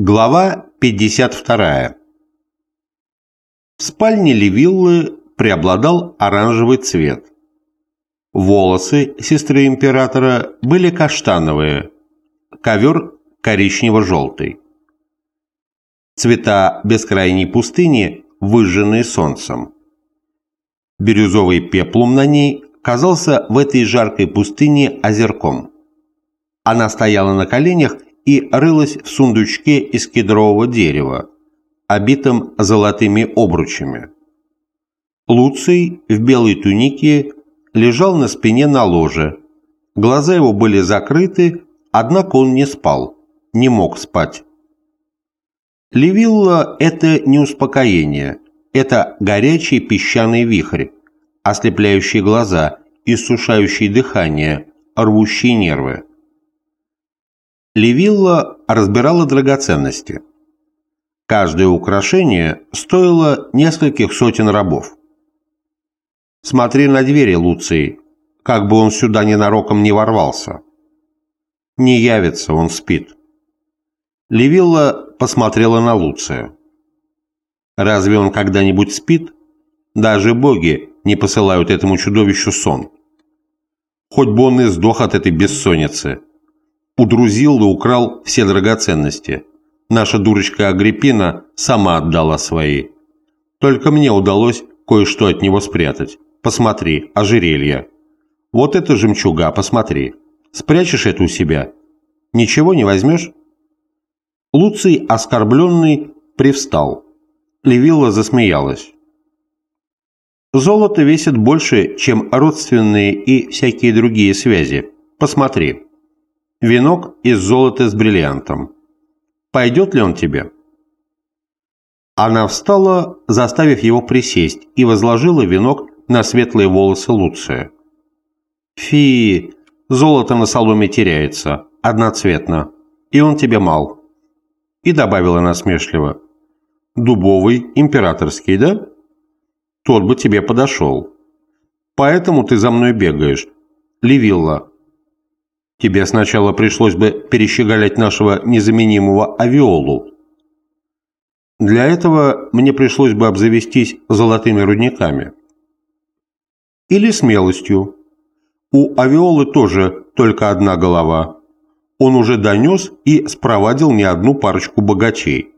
Глава 52. В спальне Левиллы преобладал оранжевый цвет. Волосы сестры императора были каштановые, ковер коричнево-желтый. Цвета бескрайней пустыни, выжженные солнцем. Бирюзовый пеплум на ней казался в этой жаркой пустыне озерком. Она стояла на коленях и рылась в сундучке из кедрового дерева, обитом золотыми обручами. Луций в белой тунике лежал на спине на ложе. Глаза его были закрыты, однако он не спал, не мог спать. Левилла – это не успокоение, это горячий песчаный вихрь, ослепляющий глаза, иссушающий дыхание, рвущий нервы. Левилла разбирала драгоценности. Каждое украшение стоило нескольких сотен рабов. «Смотри на двери, Луций, как бы он сюда ненароком не ворвался». «Не явится, он спит». Левилла посмотрела на Луция. «Разве он когда-нибудь спит? Даже боги не посылают этому чудовищу сон. Хоть бы он и сдох от этой бессонницы» удрузил и украл все драгоценности. Наша дурочка Агриппина сама отдала свои. Только мне удалось кое-что от него спрятать. Посмотри, ожерелье. Вот это жемчуга, посмотри. Спрячешь это у себя? Ничего не возьмешь? Луций, оскорбленный, привстал. Левилла засмеялась. Золото весит больше, чем родственные и всякие другие связи. Посмотри. Венок из золота с бриллиантом. Пойдет ли он тебе?» Она встала, заставив его присесть, и возложила венок на светлые волосы Луция. «Фи, золото на соломе теряется, одноцветно, и он тебе мал». И добавила насмешливо. «Дубовый, императорский, да? Тот бы тебе подошел. Поэтому ты за мной бегаешь. Левилла, Тебе сначала пришлось бы перещеголять нашего незаменимого авиолу. Для этого мне пришлось бы обзавестись золотыми рудниками. Или смелостью. У авиолы тоже только одна голова. Он уже донес и спровадил не одну парочку богачей.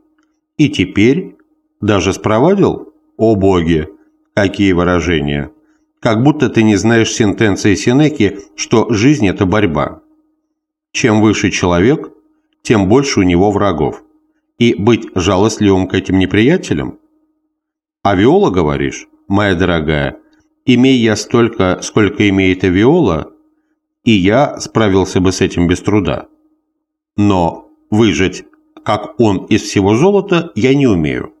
И теперь даже спровадил? О боги! Какие выражения! Как будто ты не знаешь сентенции Сенеки, что жизнь – это борьба. Чем выше человек, тем больше у него врагов. И быть жалостливым к этим неприятелям? Авиола, говоришь, моя дорогая, имей я столько, сколько имеет авиола, и я справился бы с этим без труда. Но выжить, как он из всего золота, я не умею.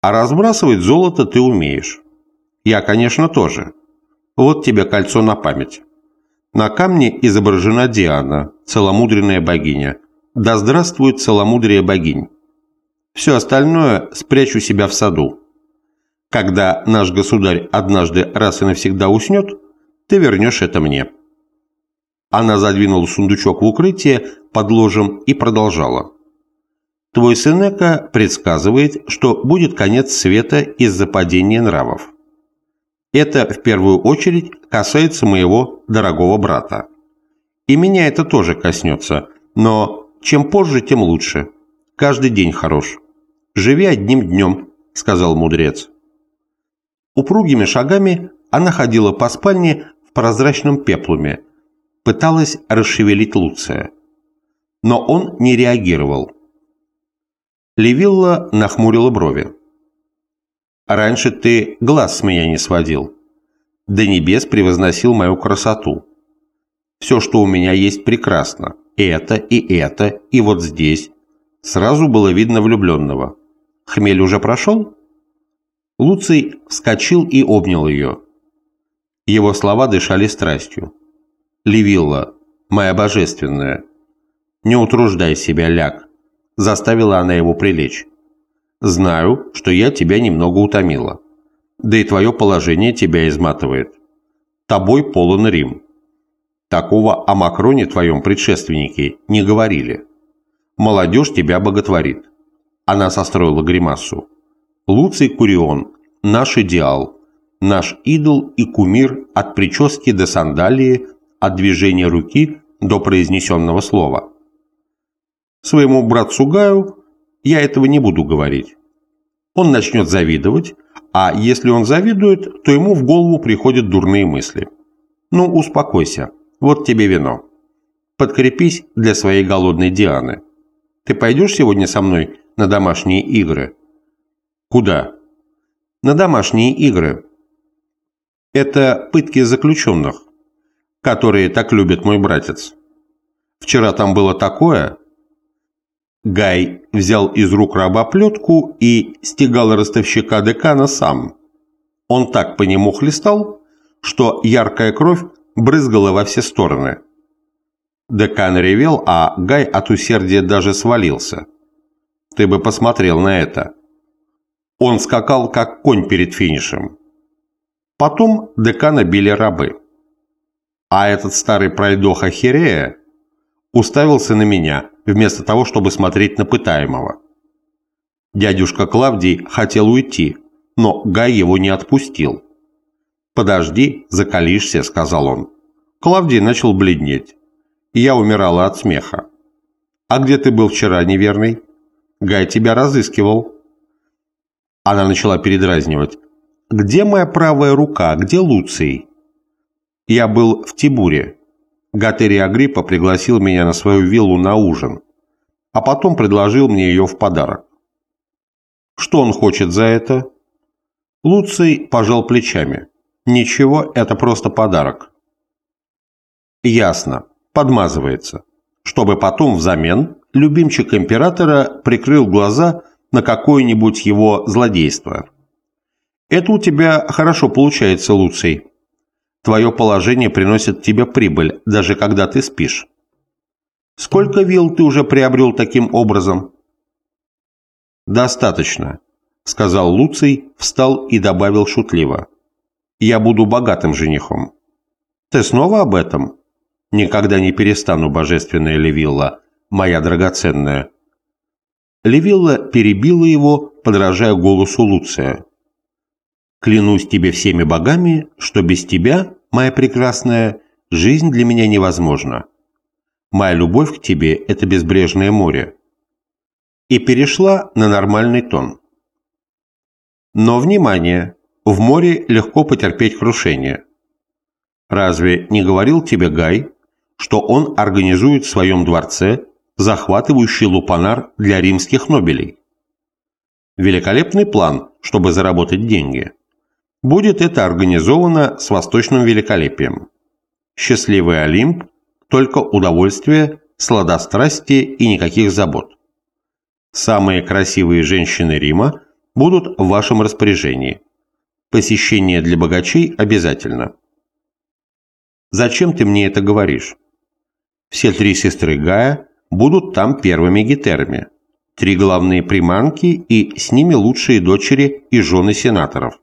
А разбрасывать золото ты умеешь. Я, конечно, тоже. Вот тебе кольцо на память. На камне изображена Диана, целомудренная богиня. Да здравствует целомудрие богинь. Все остальное спрячу себя в саду. Когда наш государь однажды раз и навсегда уснет, ты вернешь это мне». Она задвинула сундучок в укрытие под ложем и продолжала. «Твой Сенека предсказывает, что будет конец света из-за падения нравов. Это в первую очередь касается моего дорогого брата. И меня это тоже коснется, но чем позже, тем лучше. Каждый день хорош. Живи одним днем, сказал мудрец. Упругими шагами она ходила по спальне в прозрачном пеплуме, пыталась расшевелить Луция. Но он не реагировал. Левилла нахмурила брови. Раньше ты глаз с меня не сводил. До небес превозносил мою красоту. Все, что у меня есть, прекрасно. Это и это, и вот здесь. Сразу было видно влюбленного. Хмель уже прошел? Луций вскочил и обнял ее. Его слова дышали страстью. «Левилла, моя божественная, не утруждай себя, ляг», заставила она его прилечь. Знаю, что я тебя немного утомила. Да и твое положение тебя изматывает. Тобой полон Рим. Такого о Макроне твоем предшественники не говорили. Молодежь тебя боготворит. Она состроила гримасу. Луций Курион – наш идеал, наш идол и кумир от прически до сандалии, от движения руки до произнесенного слова. Своему братцу Гаю я этого не буду говорить. Он начнет завидовать, а если он завидует, то ему в голову приходят дурные мысли. Ну, успокойся, вот тебе вино. Подкрепись для своей голодной Дианы. Ты пойдешь сегодня со мной на домашние игры? Куда? На домашние игры. Это пытки заключенных, которые так любит мой братец. Вчера там было такое, Гай взял из рук раба плетку и стегал ростовщика декана сам. Он так по нему хлестал, что яркая кровь брызгала во все стороны. Декан ревел, а Гай от усердия даже свалился. Ты бы посмотрел на это. Он скакал, как конь перед финишем. Потом декана били рабы. А этот старый пройдоха Хирея уставился на меня, вместо того, чтобы смотреть на пытаемого. Дядюшка Клавдий хотел уйти, но Гай его не отпустил. «Подожди, закалишься», — сказал он. Клавдий начал бледнеть. Я умирала от смеха. «А где ты был вчера, неверный?» «Гай тебя разыскивал». Она начала передразнивать. «Где моя правая рука? Где Луций?» «Я был в Тибуре. Гатерий Агриппа пригласил меня на свою виллу на ужин, а потом предложил мне ее в подарок. Что он хочет за это? Луций пожал плечами. Ничего, это просто подарок. Ясно, подмазывается, чтобы потом взамен любимчик императора прикрыл глаза на какое-нибудь его злодейство. Это у тебя хорошо получается, Луций. Твое положение приносит тебе прибыль, даже когда ты спишь. Сколько вилл ты уже приобрел таким образом? Достаточно, сказал Луций, встал и добавил шутливо. Я буду богатым женихом. Ты снова об этом? Никогда не перестану, божественная Левилла, моя драгоценная. Левилла перебила его, подражая голосу Луция. Клянусь тебе всеми богами, что без тебя, моя прекрасная, жизнь для меня невозможна. Моя любовь к тебе – это безбрежное море. И перешла на нормальный тон. Но, внимание, в море легко потерпеть крушение. Разве не говорил тебе Гай, что он организует в своем дворце захватывающий лупанар для римских нобелей? Великолепный план, чтобы заработать деньги. Будет это организовано с восточным великолепием. Счастливый Олимп, только удовольствие, сладострастие и никаких забот. Самые красивые женщины Рима будут в вашем распоряжении. Посещение для богачей обязательно. Зачем ты мне это говоришь? Все три сестры Гая будут там первыми гетерами. Три главные приманки и с ними лучшие дочери и жены сенаторов.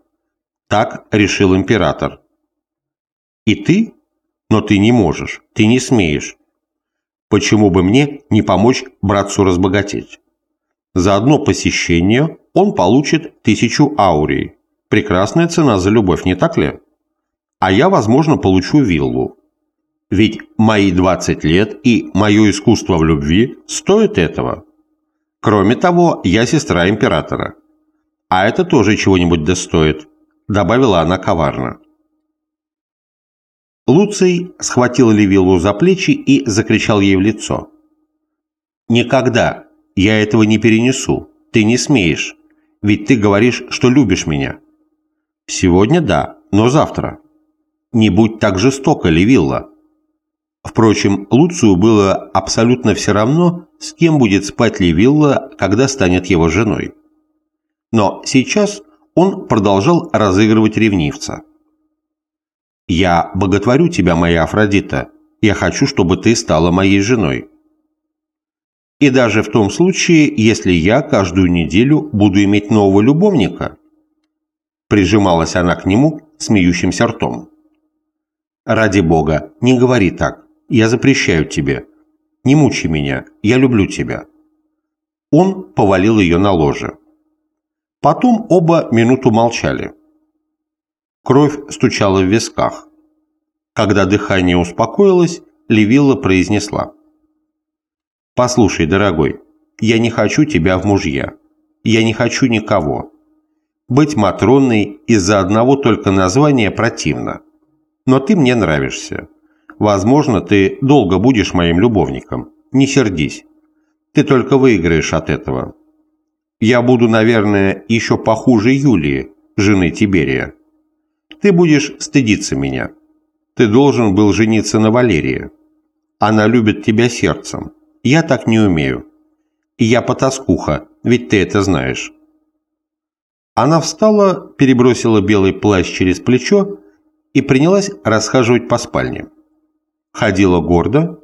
Так решил император. И ты? Но ты не можешь, ты не смеешь. Почему бы мне не помочь братцу разбогатеть? За одно посещение он получит тысячу аурий. Прекрасная цена за любовь, не так ли? А я, возможно, получу виллу. Ведь мои 20 лет и мое искусство в любви стоят этого. Кроме того, я сестра императора. А это тоже чего-нибудь достоит добавила она коварно. Луций схватил Левилу за плечи и закричал ей в лицо. «Никогда! Я этого не перенесу! Ты не смеешь! Ведь ты говоришь, что любишь меня!» «Сегодня да, но завтра!» «Не будь так жестока, Левилла!» Впрочем, Луцию было абсолютно все равно, с кем будет спать Левилла, когда станет его женой. Но сейчас он продолжал разыгрывать ревнивца. «Я боготворю тебя, моя Афродита. Я хочу, чтобы ты стала моей женой. И даже в том случае, если я каждую неделю буду иметь нового любовника». Прижималась она к нему смеющимся ртом. «Ради бога, не говори так. Я запрещаю тебе. Не мучи меня. Я люблю тебя. Он повалил ее на ложе. Потом оба минуту молчали. Кровь стучала в висках. Когда дыхание успокоилось, Левилла произнесла. «Послушай, дорогой, я не хочу тебя в мужья. Я не хочу никого. Быть Матронной из-за одного только названия противно. Но ты мне нравишься. Возможно, ты долго будешь моим любовником. Не сердись. Ты только выиграешь от этого. Я буду, наверное, еще похуже Юлии, жены Тиберия. Ты будешь стыдиться меня. Ты должен был жениться на Валерии. Она любит тебя сердцем. Я так не умею. Я потаскуха, ведь ты это знаешь. Она встала, перебросила белый плащ через плечо и принялась расхаживать по спальне. Ходила гордо,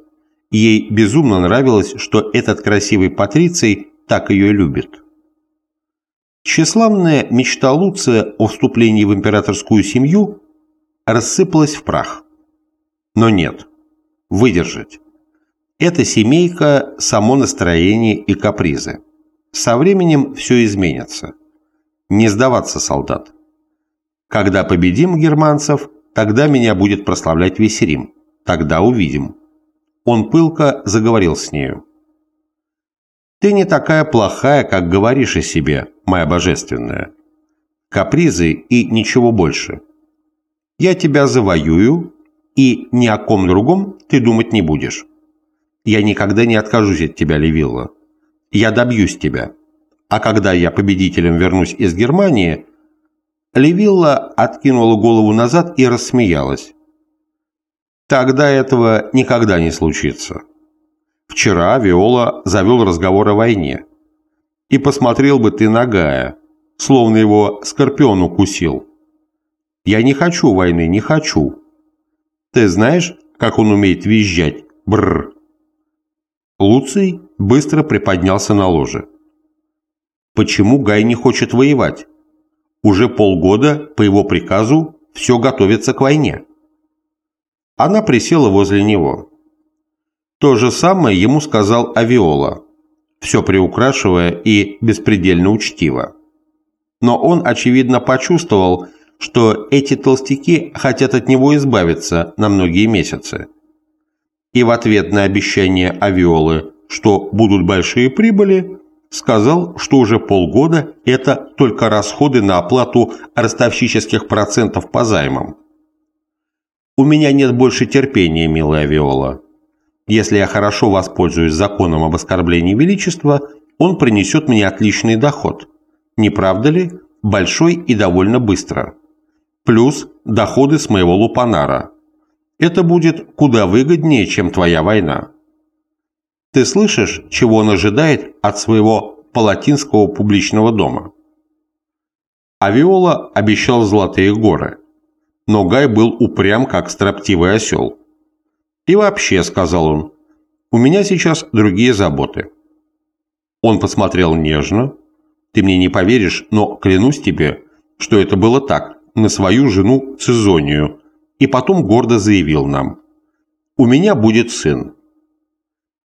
ей безумно нравилось, что этот красивый Патриций так ее любит. Тщеславная мечта Луция о вступлении в императорскую семью рассыпалась в прах. Но нет, выдержать. Эта семейка – само настроение и капризы. Со временем все изменится. Не сдаваться, солдат. Когда победим германцев, тогда меня будет прославлять весь Рим. Тогда увидим. Он пылко заговорил с нею. Ты не такая плохая, как говоришь о себе, моя божественная. Капризы и ничего больше. Я тебя завоюю, и ни о ком другом ты думать не будешь. Я никогда не откажусь от тебя, Левилла. Я добьюсь тебя. А когда я победителем вернусь из Германии, Левилла откинула голову назад и рассмеялась. Тогда этого никогда не случится. Вчера Виола завел разговор о войне. И посмотрел бы ты на Гая, словно его скорпион укусил. Я не хочу войны, не хочу. Ты знаешь, как он умеет визжать? Бррр. Луций быстро приподнялся на ложе. Почему Гай не хочет воевать? Уже полгода, по его приказу, все готовится к войне. Она присела возле него. То же самое ему сказал Авиола, все приукрашивая и беспредельно учтиво. Но он, очевидно, почувствовал, что эти толстяки хотят от него избавиться на многие месяцы. И в ответ на обещание Авиолы, что будут большие прибыли, сказал, что уже полгода это только расходы на оплату ростовщических процентов по займам. «У меня нет больше терпения, милая Виола. Если я хорошо воспользуюсь законом об оскорблении величества, он принесет мне отличный доход. Не правда ли? Большой и довольно быстро. Плюс доходы с моего лупанара. Это будет куда выгоднее, чем твоя война. Ты слышишь, чего он ожидает от своего палатинского публичного дома? Авиола обещал золотые горы, но Гай был упрям, как строптивый осел. «И вообще», — сказал он, — «у меня сейчас другие заботы». Он посмотрел нежно. «Ты мне не поверишь, но клянусь тебе, что это было так, на свою жену Цезонию, и потом гордо заявил нам. «У меня будет сын,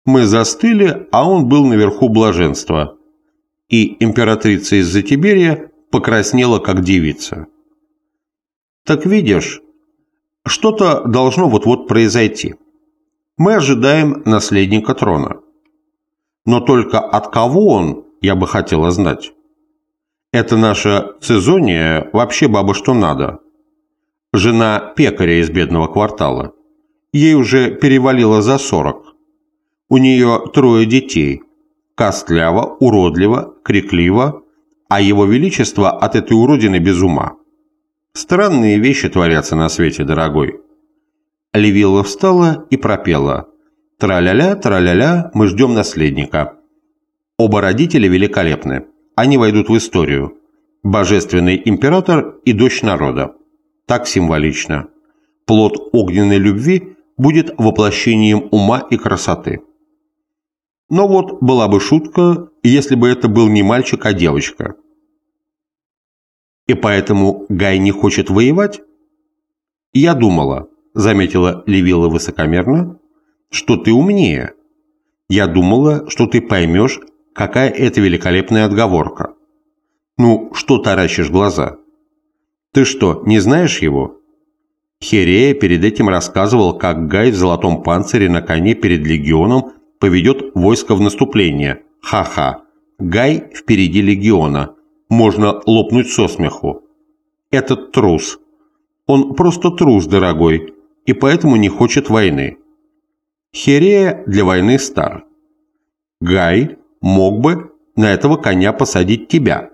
мы застыли, а он был наверху блаженства. И императрица из-за Тиберия покраснела, как девица. Так видишь, что-то должно вот-вот произойти. Мы ожидаем наследника трона. Но только от кого он, я бы хотела знать. Это наша Цезония вообще баба что надо. Жена пекаря из бедного квартала. Ей уже перевалило за сорок. У нее трое детей. Костляво, уродливо, крикливо, а его величество от этой уродины без ума. Странные вещи творятся на свете, дорогой. Левилла встала и пропела. Траля-ля, траля-ля, мы ждем наследника. Оба родителя великолепны. Они войдут в историю. Божественный император и дочь народа. Так символично. Плод огненной любви будет воплощением ума и красоты. Но вот была бы шутка, если бы это был не мальчик, а девочка. И поэтому Гай не хочет воевать? Я думала, заметила Левилла высокомерно, что ты умнее. Я думала, что ты поймешь, какая это великолепная отговорка. Ну, что таращишь глаза? Ты что, не знаешь его? Херея перед этим рассказывал, как Гай в золотом панцире на коне перед легионом поведет войско в наступление. Ха-ха. Гай впереди легиона. Можно лопнуть со смеху. Этот трус. Он просто трус, дорогой, и поэтому не хочет войны. Херея для войны стар. Гай мог бы на этого коня посадить тебя.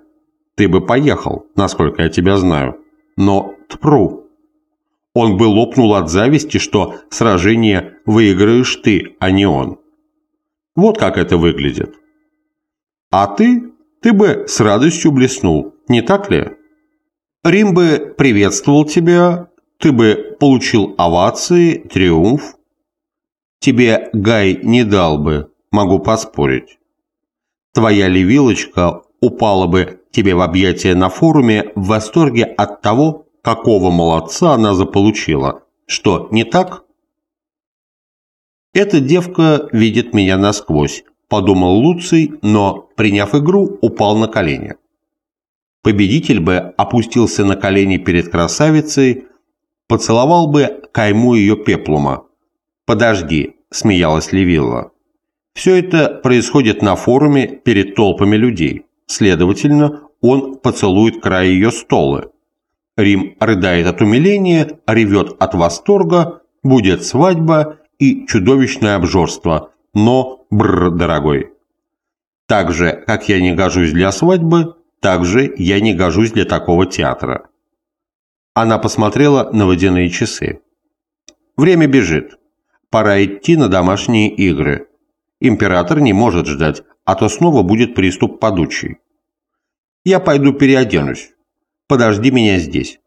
Ты бы поехал, насколько я тебя знаю. Но тпру. Он бы лопнул от зависти, что сражение выиграешь ты, а не он. Вот как это выглядит. А ты, ты бы с радостью блеснул, не так ли? Рим бы приветствовал тебя, ты бы получил овации, триумф. Тебе Гай не дал бы, могу поспорить. Твоя левилочка упала бы тебе в объятия на форуме в восторге от того, какого молодца она заполучила. Что, не так? Эта девка видит меня насквозь, подумал Луций, но, приняв игру, упал на колени. Победитель бы опустился на колени перед красавицей, поцеловал бы кайму ее пеплума. «Подожди», – смеялась Левилла. Все это происходит на форуме перед толпами людей. Следовательно, он поцелует край ее столы. Рим рыдает от умиления, ревет от восторга, будет свадьба и чудовищное обжорство. Но, бр, дорогой. Так же, как я не гожусь для свадьбы, так же я не гожусь для такого театра. Она посмотрела на водяные часы. Время бежит. Пора идти на домашние игры. Император не может ждать, а то снова будет приступ подучий. Я пойду переоденусь. Подожди меня здесь.